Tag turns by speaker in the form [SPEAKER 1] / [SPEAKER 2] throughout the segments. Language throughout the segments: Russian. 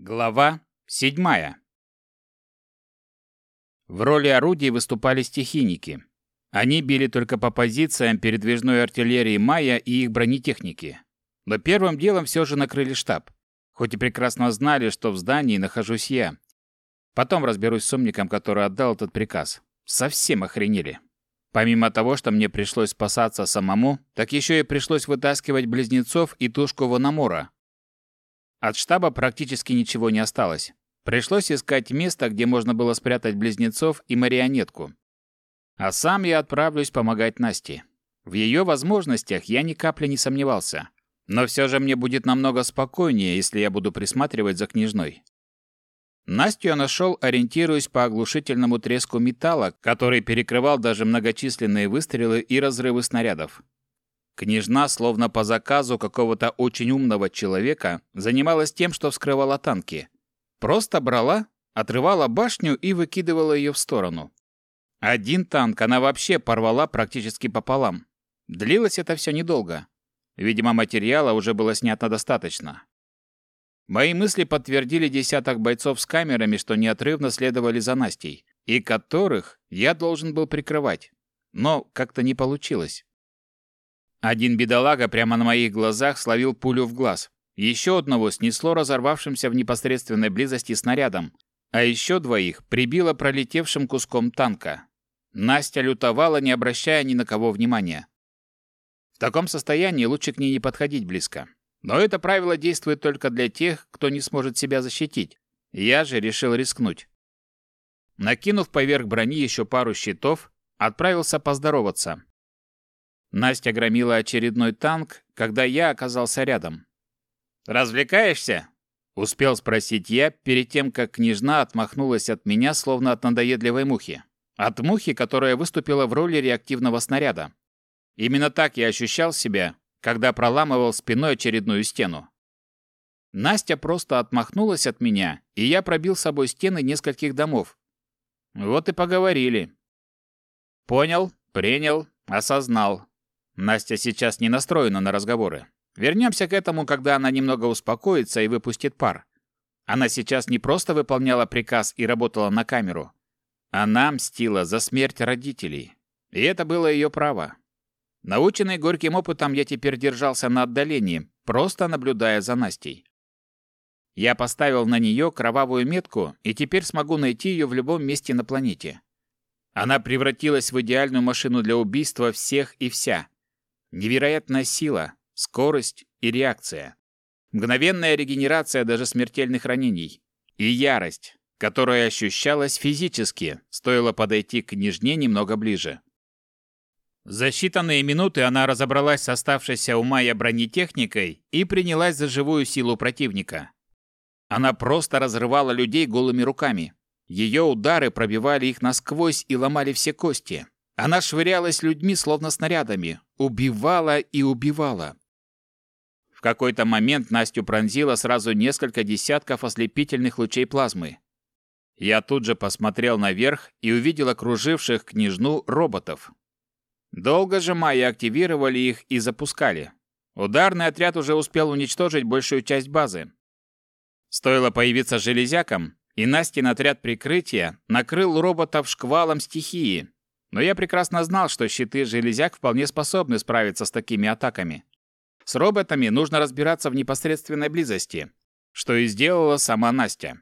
[SPEAKER 1] Глава седьмая. В роли орудий выступали стихийники. Они били только по позициям передвижной артиллерии Майя и их бронетехники. Но первым делом все же накрыли штаб. Хоть и прекрасно знали, что в здании нахожусь я. Потом разберусь с умником, который отдал этот приказ. Совсем охренели. Помимо того, что мне пришлось спасаться самому, так еще и пришлось вытаскивать близнецов и тушку Ванамора, от штаба практически ничего не осталось. Пришлось искать место, где можно было спрятать близнецов и марионетку. А сам я отправлюсь помогать Насте. В ее возможностях я ни капли не сомневался. Но все же мне будет намного спокойнее, если я буду присматривать за княжной. Настю я нашел, ориентируясь по оглушительному треску металла, который перекрывал даже многочисленные выстрелы и разрывы снарядов. Княжна, словно по заказу какого-то очень умного человека, занималась тем, что вскрывала танки. Просто брала, отрывала башню и выкидывала ее в сторону. Один танк она вообще порвала практически пополам. Длилось это все недолго. Видимо, материала уже было снято достаточно. Мои мысли подтвердили десяток бойцов с камерами, что неотрывно следовали за Настей, и которых я должен был прикрывать. Но как-то не получилось. Один бедолага прямо на моих глазах словил пулю в глаз. Еще одного снесло разорвавшимся в непосредственной близости снарядом, а еще двоих прибило пролетевшим куском танка. Настя лютовала, не обращая ни на кого внимания. В таком состоянии лучше к ней не подходить близко. Но это правило действует только для тех, кто не сможет себя защитить. Я же решил рискнуть. Накинув поверх брони еще пару щитов, отправился поздороваться. Настя громила очередной танк, когда я оказался рядом. «Развлекаешься?» — успел спросить я, перед тем, как княжна отмахнулась от меня, словно от надоедливой мухи. От мухи, которая выступила в роли реактивного снаряда. Именно так я ощущал себя, когда проламывал спиной очередную стену. Настя просто отмахнулась от меня, и я пробил с собой стены нескольких домов. Вот и поговорили. Понял, принял, осознал. Настя сейчас не настроена на разговоры. Вернемся к этому, когда она немного успокоится и выпустит пар. Она сейчас не просто выполняла приказ и работала на камеру. Она мстила за смерть родителей. И это было ее право. Наученный горьким опытом, я теперь держался на отдалении, просто наблюдая за Настей. Я поставил на нее кровавую метку, и теперь смогу найти ее в любом месте на планете. Она превратилась в идеальную машину для убийства всех и вся. Невероятная сила, скорость и реакция. Мгновенная регенерация даже смертельных ранений. И ярость, которая ощущалась физически, стоило подойти к княжне немного ближе. За считанные минуты она разобралась с оставшейся у Майя бронетехникой и принялась за живую силу противника. Она просто разрывала людей голыми руками. Ее удары пробивали их насквозь и ломали все кости. Она швырялась людьми, словно снарядами, убивала и убивала. В какой-то момент Настю пронзило сразу несколько десятков ослепительных лучей плазмы. Я тут же посмотрел наверх и увидел окруживших княжну роботов. Долго же майи активировали их и запускали. Ударный отряд уже успел уничтожить большую часть базы. Стоило появиться железякам, и Настин отряд прикрытия накрыл роботов шквалом стихии, но я прекрасно знал, что щиты железяк вполне способны справиться с такими атаками. С роботами нужно разбираться в непосредственной близости, что и сделала сама Настя.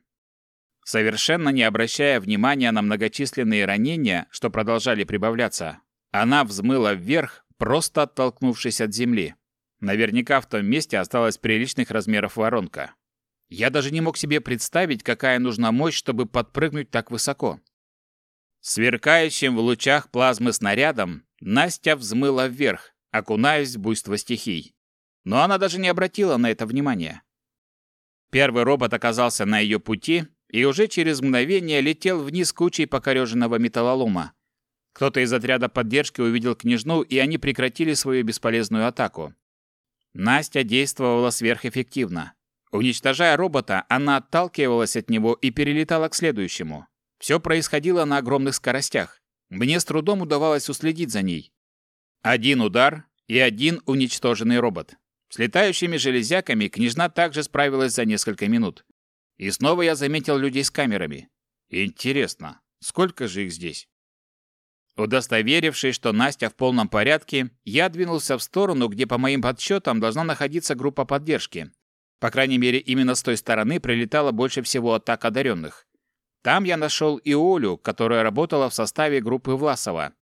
[SPEAKER 1] Совершенно не обращая внимания на многочисленные ранения, что продолжали прибавляться, она взмыла вверх, просто оттолкнувшись от земли. Наверняка в том месте осталась приличных размеров воронка. Я даже не мог себе представить, какая нужна мощь, чтобы подпрыгнуть так высоко. Сверкающим в лучах плазмы снарядом Настя взмыла вверх, окунаясь в буйство стихий. Но она даже не обратила на это внимания. Первый робот оказался на ее пути и уже через мгновение летел вниз кучей покореженного металлолома. Кто-то из отряда поддержки увидел княжну, и они прекратили свою бесполезную атаку. Настя действовала сверхэффективно. Уничтожая робота, она отталкивалась от него и перелетала к следующему. Все происходило на огромных скоростях. Мне с трудом удавалось уследить за ней. Один удар и один уничтоженный робот. С летающими железяками княжна также справилась за несколько минут. И снова я заметил людей с камерами. Интересно, сколько же их здесь? Удостоверившись, что Настя в полном порядке, я двинулся в сторону, где, по моим подсчетам, должна находиться группа поддержки. По крайней мере, именно с той стороны прилетало больше всего атак одаренных. Там я нашел и Олю, которая работала в составе группы Власова.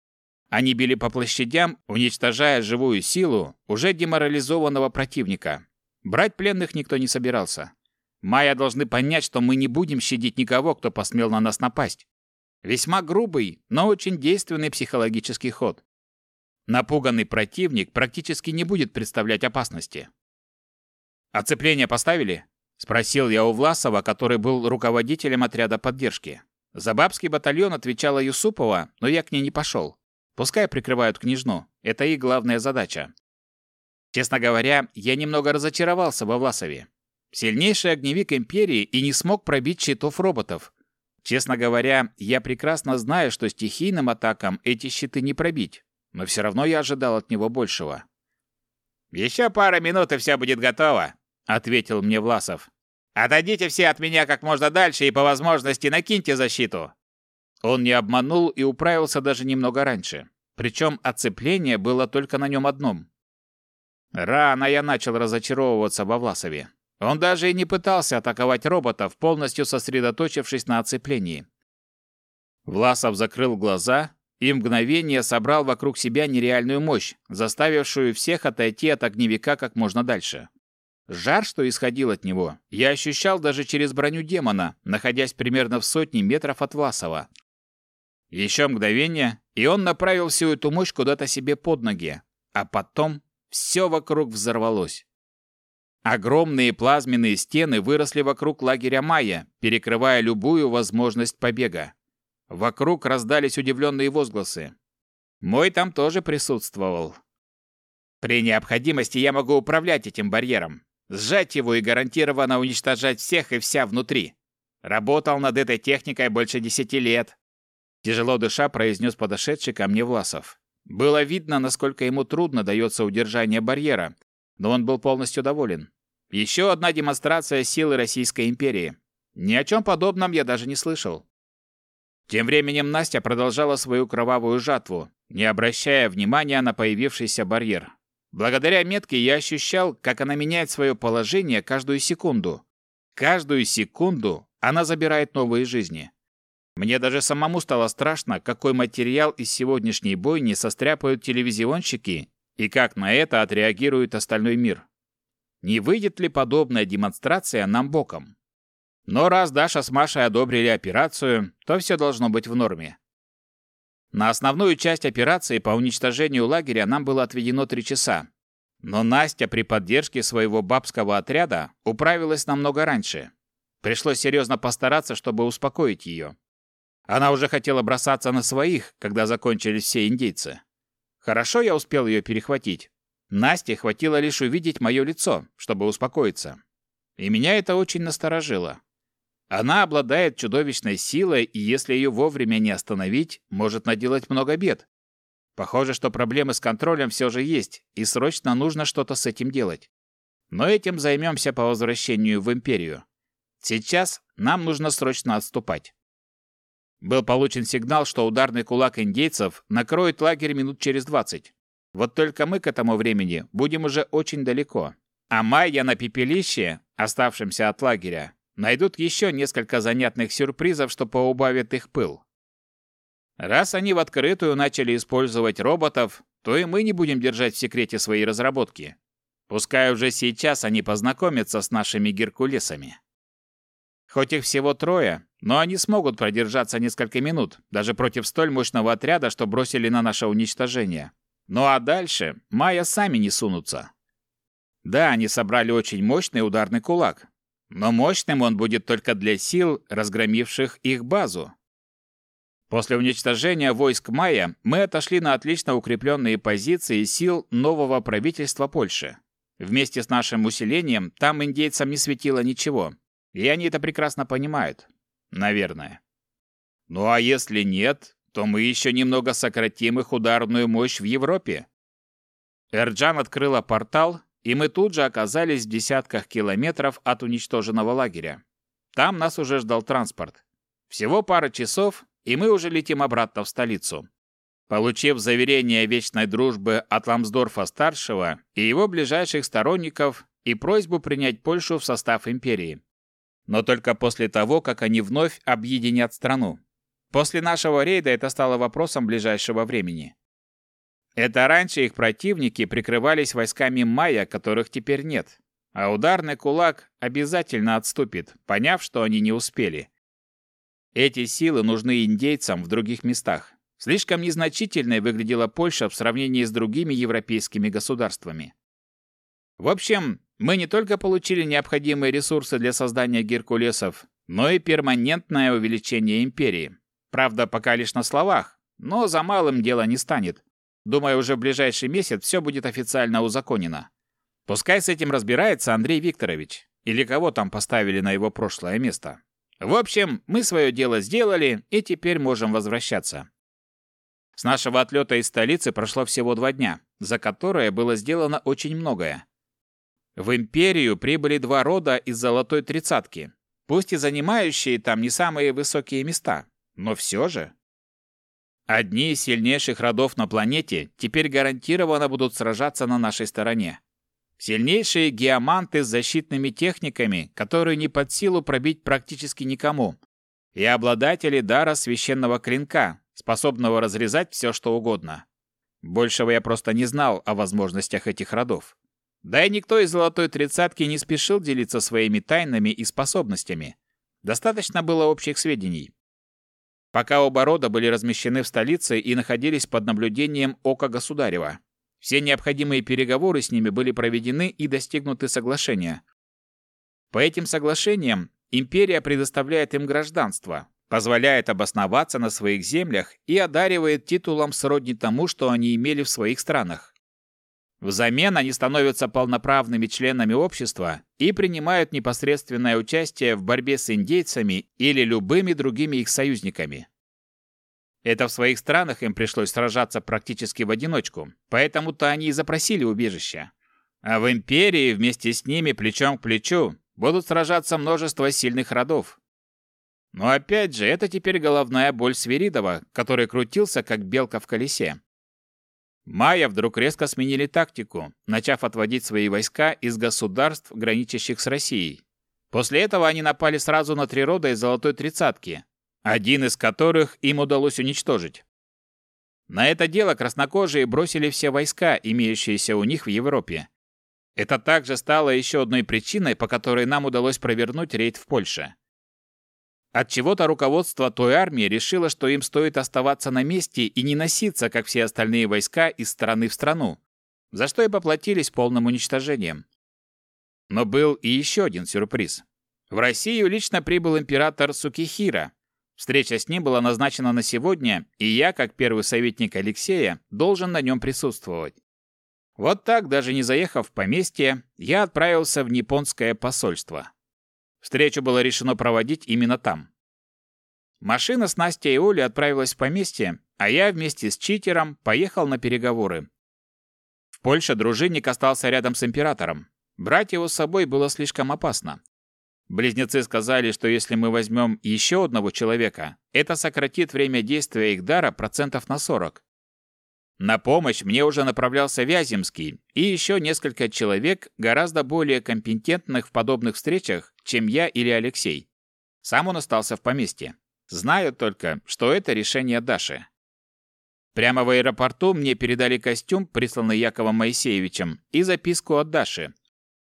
[SPEAKER 1] Они били по площадям, уничтожая живую силу уже деморализованного противника. Брать пленных никто не собирался. Майя должны понять, что мы не будем щадить никого, кто посмел на нас напасть. Весьма грубый, но очень действенный психологический ход. Напуганный противник практически не будет представлять опасности. «Оцепление поставили?» – спросил я у Власова, который был руководителем отряда поддержки. За бабский батальон отвечала Юсупова, но я к ней не пошел. Пускай прикрывают княжну, это их главная задача. Честно говоря, я немного разочаровался во Власове. Сильнейший огневик Империи и не смог пробить щитов роботов, Честно говоря, я прекрасно знаю, что стихийным атакам эти щиты не пробить, но все равно я ожидал от него большего. «Еще пара минут, и все будет готово», — ответил мне Власов. «Отойдите все от меня как можно дальше и по возможности накиньте защиту». Он не обманул и управился даже немного раньше. Причем оцепление было только на нем одном. Рано я начал разочаровываться во Власове. Он даже и не пытался атаковать роботов, полностью сосредоточившись на оцеплении. Власов закрыл глаза и мгновение собрал вокруг себя нереальную мощь, заставившую всех отойти от огневика как можно дальше. Жар, что исходил от него, я ощущал даже через броню демона, находясь примерно в сотне метров от Власова. Еще мгновение, и он направил всю эту мощь куда-то себе под ноги, а потом все вокруг взорвалось. Огромные плазменные стены выросли вокруг лагеря Майя, перекрывая любую возможность побега. Вокруг раздались удивленные возгласы. Мой там тоже присутствовал. При необходимости я могу управлять этим барьером, сжать его и гарантированно уничтожать всех и вся внутри. Работал над этой техникой больше десяти лет. Тяжело дыша произнес подошедший ко мне Власов. Было видно, насколько ему трудно дается удержание барьера, но он был полностью доволен. Еще одна демонстрация силы Российской империи. Ни о чем подобном я даже не слышал. Тем временем Настя продолжала свою кровавую жатву, не обращая внимания на появившийся барьер. Благодаря метке я ощущал, как она меняет свое положение каждую секунду. Каждую секунду она забирает новые жизни. Мне даже самому стало страшно, какой материал из сегодняшней бойни состряпают телевизионщики и как на это отреагирует остальной мир. Не выйдет ли подобная демонстрация нам боком? Но раз Даша с Машей одобрили операцию, то все должно быть в норме. На основную часть операции по уничтожению лагеря нам было отведено три часа. Но Настя при поддержке своего бабского отряда управилась намного раньше. Пришлось серьезно постараться, чтобы успокоить ее. Она уже хотела бросаться на своих, когда закончились все индейцы. Хорошо я успел ее перехватить. Насте хватило лишь увидеть мое лицо, чтобы успокоиться. И меня это очень насторожило. Она обладает чудовищной силой, и если ее вовремя не остановить, может наделать много бед. Похоже, что проблемы с контролем все же есть, и срочно нужно что-то с этим делать. Но этим займемся по возвращению в Империю. Сейчас нам нужно срочно отступать. Был получен сигнал, что ударный кулак индейцев накроет лагерь минут через 20. Вот только мы к этому времени будем уже очень далеко. А майя на пепелище, оставшемся от лагеря, найдут еще несколько занятных сюрпризов, что поубавит их пыл. Раз они в открытую начали использовать роботов, то и мы не будем держать в секрете свои разработки. Пускай уже сейчас они познакомятся с нашими геркулесами. Хоть их всего трое, но они смогут продержаться несколько минут, даже против столь мощного отряда, что бросили на наше уничтожение. Ну а дальше майя сами не сунутся. Да, они собрали очень мощный ударный кулак, но мощным он будет только для сил, разгромивших их базу. После уничтожения войск майя мы отошли на отлично укрепленные позиции сил нового правительства Польши. Вместе с нашим усилением там индейцам не светило ничего, и они это прекрасно понимают. Наверное. Ну а если нет, то мы еще немного сократим их ударную мощь в Европе. Эрджан открыла портал, и мы тут же оказались в десятках километров от уничтоженного лагеря. Там нас уже ждал транспорт. Всего пара часов, и мы уже летим обратно в столицу. Получив заверение вечной дружбы от Ламсдорфа-старшего и его ближайших сторонников и просьбу принять Польшу в состав империи. Но только после того, как они вновь объединят страну. После нашего рейда это стало вопросом ближайшего времени. Это раньше их противники прикрывались войсками майя, которых теперь нет. А ударный кулак обязательно отступит, поняв, что они не успели. Эти силы нужны индейцам в других местах. Слишком незначительной выглядела Польша в сравнении с другими европейскими государствами. В общем, мы не только получили необходимые ресурсы для создания Геркулесов, но и перманентное увеличение империи. Правда, пока лишь на словах, но за малым дело не станет. Думаю, уже в ближайший месяц все будет официально узаконено. Пускай с этим разбирается Андрей Викторович, или кого там поставили на его прошлое место. В общем, мы свое дело сделали, и теперь можем возвращаться. С нашего отлета из столицы прошло всего два дня, за которые было сделано очень многое. В империю прибыли два рода из золотой тридцатки, пусть и занимающие там не самые высокие места, но все же. Одни из сильнейших родов на планете теперь гарантированно будут сражаться на нашей стороне. Сильнейшие геоманты с защитными техниками, которые не под силу пробить практически никому, и обладатели дара священного клинка, способного разрезать все, что угодно. Большего я просто не знал о возможностях этих родов. Да и никто из Золотой Тридцатки не спешил делиться своими тайнами и способностями. Достаточно было общих сведений. Пока оба рода были размещены в столице и находились под наблюдением Ока Государева, все необходимые переговоры с ними были проведены и достигнуты соглашения. По этим соглашениям империя предоставляет им гражданство, позволяет обосноваться на своих землях и одаривает титулом сродни тому, что они имели в своих странах. Взамен они становятся полноправными членами общества и принимают непосредственное участие в борьбе с индейцами или любыми другими их союзниками. Это в своих странах им пришлось сражаться практически в одиночку, поэтому-то они и запросили убежище. А в империи вместе с ними плечом к плечу будут сражаться множество сильных родов. Но опять же, это теперь головная боль Свиридова, который крутился как белка в колесе. Майя вдруг резко сменили тактику, начав отводить свои войска из государств, граничащих с Россией. После этого они напали сразу на три рода из Золотой Тридцатки, один из которых им удалось уничтожить. На это дело краснокожие бросили все войска, имеющиеся у них в Европе. Это также стало еще одной причиной, по которой нам удалось провернуть рейд в Польше. От чего-то руководство той армии решило, что им стоит оставаться на месте и не носиться, как все остальные войска, из страны в страну, за что и поплатились полным уничтожением. Но был и еще один сюрприз. В Россию лично прибыл император Сукихира, Встреча с ним была назначена на сегодня, и я, как первый советник Алексея, должен на нем присутствовать. Вот так, даже не заехав в поместье, я отправился в японское посольство. Встречу было решено проводить именно там. Машина с Настей и Олей отправилась в поместье, а я вместе с читером поехал на переговоры. В Польше дружинник остался рядом с императором. Брать его с собой было слишком опасно. Близнецы сказали, что если мы возьмем еще одного человека, это сократит время действия их дара процентов на 40. На помощь мне уже направлялся Вяземский и еще несколько человек, гораздо более компетентных в подобных встречах, чем я или Алексей. Сам он остался в поместье. Знаю только, что это решение Даши. Прямо в аэропорту мне передали костюм, присланный Яковом Моисеевичем, и записку от Даши,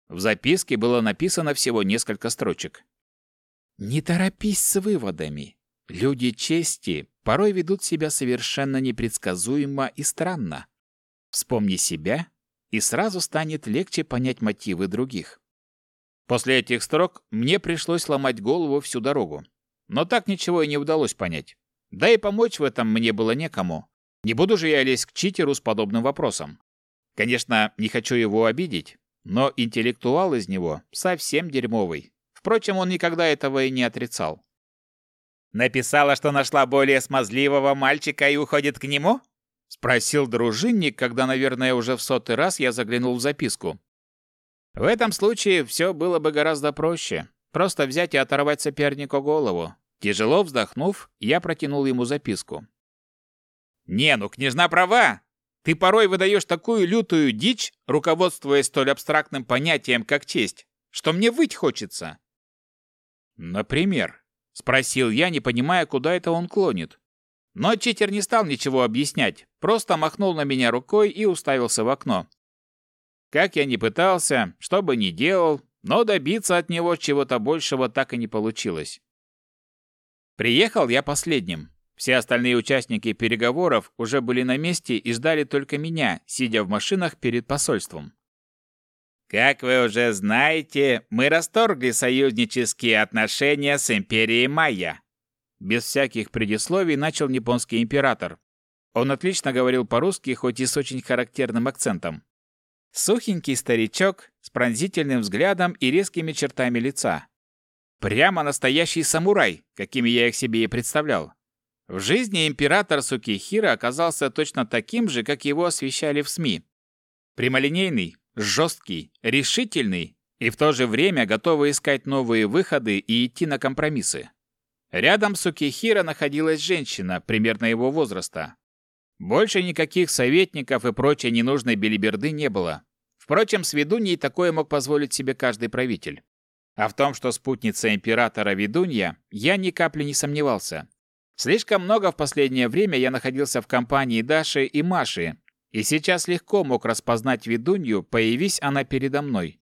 [SPEAKER 1] в записке было написано всего несколько строчек. «Не торопись с выводами. Люди чести порой ведут себя совершенно непредсказуемо и странно. Вспомни себя, и сразу станет легче понять мотивы других». После этих строк мне пришлось ломать голову всю дорогу. Но так ничего и не удалось понять. Да и помочь в этом мне было некому. Не буду же я лезть к читеру с подобным вопросом. Конечно, не хочу его обидеть, но интеллектуал из него совсем дерьмовый. Впрочем, он никогда этого и не отрицал.
[SPEAKER 2] «Написала, что нашла более смазливого мальчика и уходит к нему?»
[SPEAKER 1] — спросил дружинник, когда, наверное, уже в сотый раз я заглянул в записку. В этом случае все было бы гораздо проще, Просто взять и оторвать сопернику голову. Тяжело вздохнув, я протянул ему записку.
[SPEAKER 2] «Не, ну княжна права! Ты порой выдаешь такую лютую дичь, руководствуясь столь абстрактным понятием, как честь, что мне выть хочется».
[SPEAKER 1] «Например?» — спросил я, не понимая, куда это он клонит. Но читер не стал ничего объяснять, просто махнул на меня рукой и уставился в окно. Как я ни пытался, что бы ни делал, но добиться от него чего-то большего так и не получилось. Приехал я последним. Все остальные участники переговоров уже были на месте и ждали только меня, сидя в машинах перед посольством.
[SPEAKER 2] Как вы уже знаете, мы расторгли союзнические отношения с империей Майя.
[SPEAKER 1] Без всяких предисловий начал японский император. Он отлично говорил по-русски, хоть и с очень характерным акцентом. Сухенький старичок с пронзительным взглядом и резкими чертами лица. Прямо настоящий самурай, какими я их себе и представлял. В жизни император Сукихира оказался точно таким же, как его освещали в СМИ. Прямолинейный, жесткий, решительный и в то же время готовый искать новые выходы и идти на компромиссы. Рядом с Сукихира находилась женщина, примерно его возраста. Больше никаких советников и прочей ненужной белиберды не было. Впрочем, с ведуньей такое мог позволить себе каждый правитель. А в том, что спутница императора ведунья, я ни капли не сомневался. Слишком много в последнее время я находился в компании Даши и Маши, и сейчас легко мог распознать ведунью, появись она передо мной.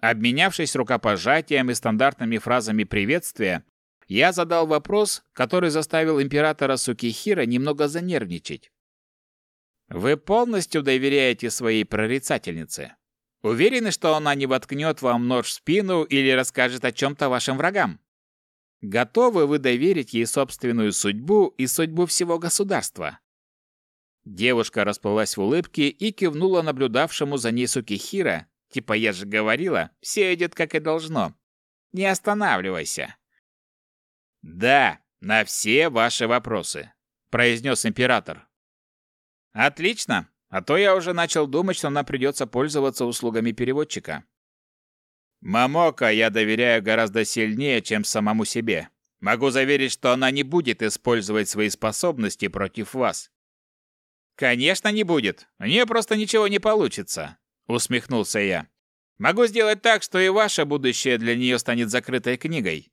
[SPEAKER 1] Обменявшись рукопожатием и стандартными фразами приветствия, я задал вопрос, который заставил императора Сукихира немного занервничать. «Вы полностью доверяете своей прорицательнице? Уверены, что она не воткнет вам нож в спину или расскажет о чем-то вашим врагам? Готовы вы доверить ей собственную судьбу и судьбу всего государства?» Девушка расплылась в улыбке и кивнула наблюдавшему за ней Сукихира, типа «я же говорила, все идет как и должно». «Не останавливайся.
[SPEAKER 2] «Да, на все ваши вопросы», — произнес император.
[SPEAKER 1] «Отлично, а то я уже начал думать, что нам придется пользоваться услугами переводчика».
[SPEAKER 2] «Мамока я доверяю гораздо сильнее, чем самому себе. Могу заверить, что она не будет использовать свои способности против вас».
[SPEAKER 1] «Конечно, не будет. У нее просто ничего не получится», — усмехнулся я. «Могу сделать так, что и ваше будущее для нее станет закрытой книгой.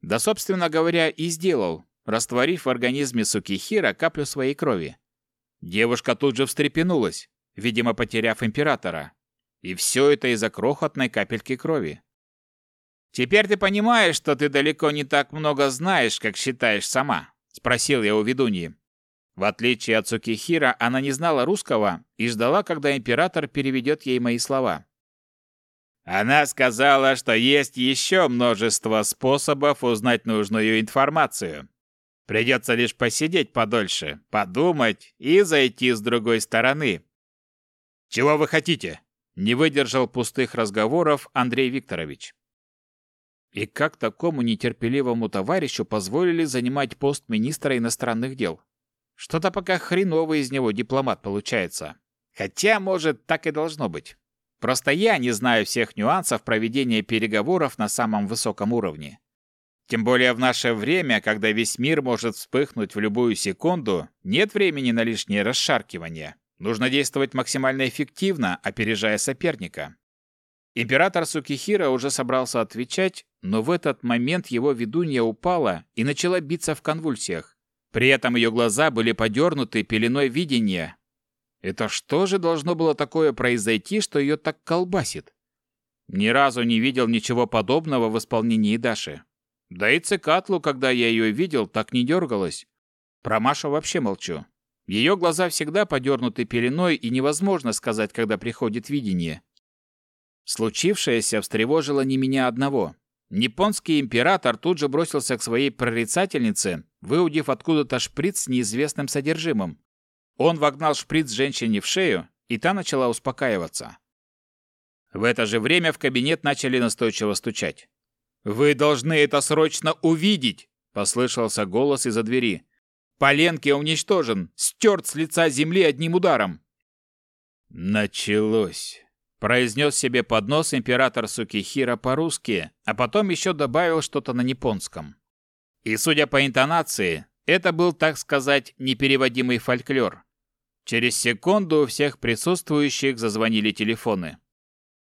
[SPEAKER 1] Да, собственно говоря, и сделал, растворив в организме Сукихира каплю своей крови. Девушка тут же встрепенулась, видимо, потеряв императора. И все это из-за крохотной капельки крови. «Теперь ты понимаешь, что ты далеко не так много знаешь, как считаешь сама?» – спросил я у ведуньи. В отличие от Сукихира, она не знала русского и ждала, когда император переведет ей мои слова.
[SPEAKER 2] Она сказала, что есть еще множество способов узнать нужную информацию. Придется лишь посидеть подольше, подумать и зайти с другой стороны.
[SPEAKER 1] «Чего вы хотите?» – не выдержал пустых разговоров Андрей Викторович. И как такому нетерпеливому товарищу позволили занимать пост министра иностранных дел? Что-то пока хреновый из него дипломат получается. Хотя, может, так и должно быть. Просто я не знаю всех нюансов проведения переговоров на самом высоком уровне. Тем более в наше время, когда весь мир может вспыхнуть в любую секунду, нет времени на лишнее расшаркивание. Нужно действовать максимально эффективно, опережая соперника. Император Сукихира уже собрался отвечать, но в этот момент его ведунья упала и начала биться в конвульсиях. При этом ее глаза были подернуты пеленой видения, это что же должно было такое произойти, что ее так колбасит? Ни разу не видел ничего подобного в исполнении Даши. Да и Цикатлу, когда я ее видел, так не дергалась. Про Машу вообще молчу. Ее глаза всегда подернуты пеленой, и невозможно сказать, когда приходит видение. Случившееся встревожило не меня одного. Японский император тут же бросился к своей прорицательнице, выудив откуда-то шприц с неизвестным содержимым. Он вогнал шприц женщине в шею, и та начала успокаиваться. В это же время в кабинет начали настойчиво стучать. «Вы должны это срочно увидеть!» – послышался голос из-за двери. «Поленки уничтожен, стерт с лица земли одним ударом!»
[SPEAKER 2] Началось.
[SPEAKER 1] Произнес себе под нос император Сукихира по-русски, а потом еще добавил что-то на японском. И, судя по интонации, это был, так сказать, непереводимый фольклор. Через секунду у всех присутствующих зазвонили телефоны.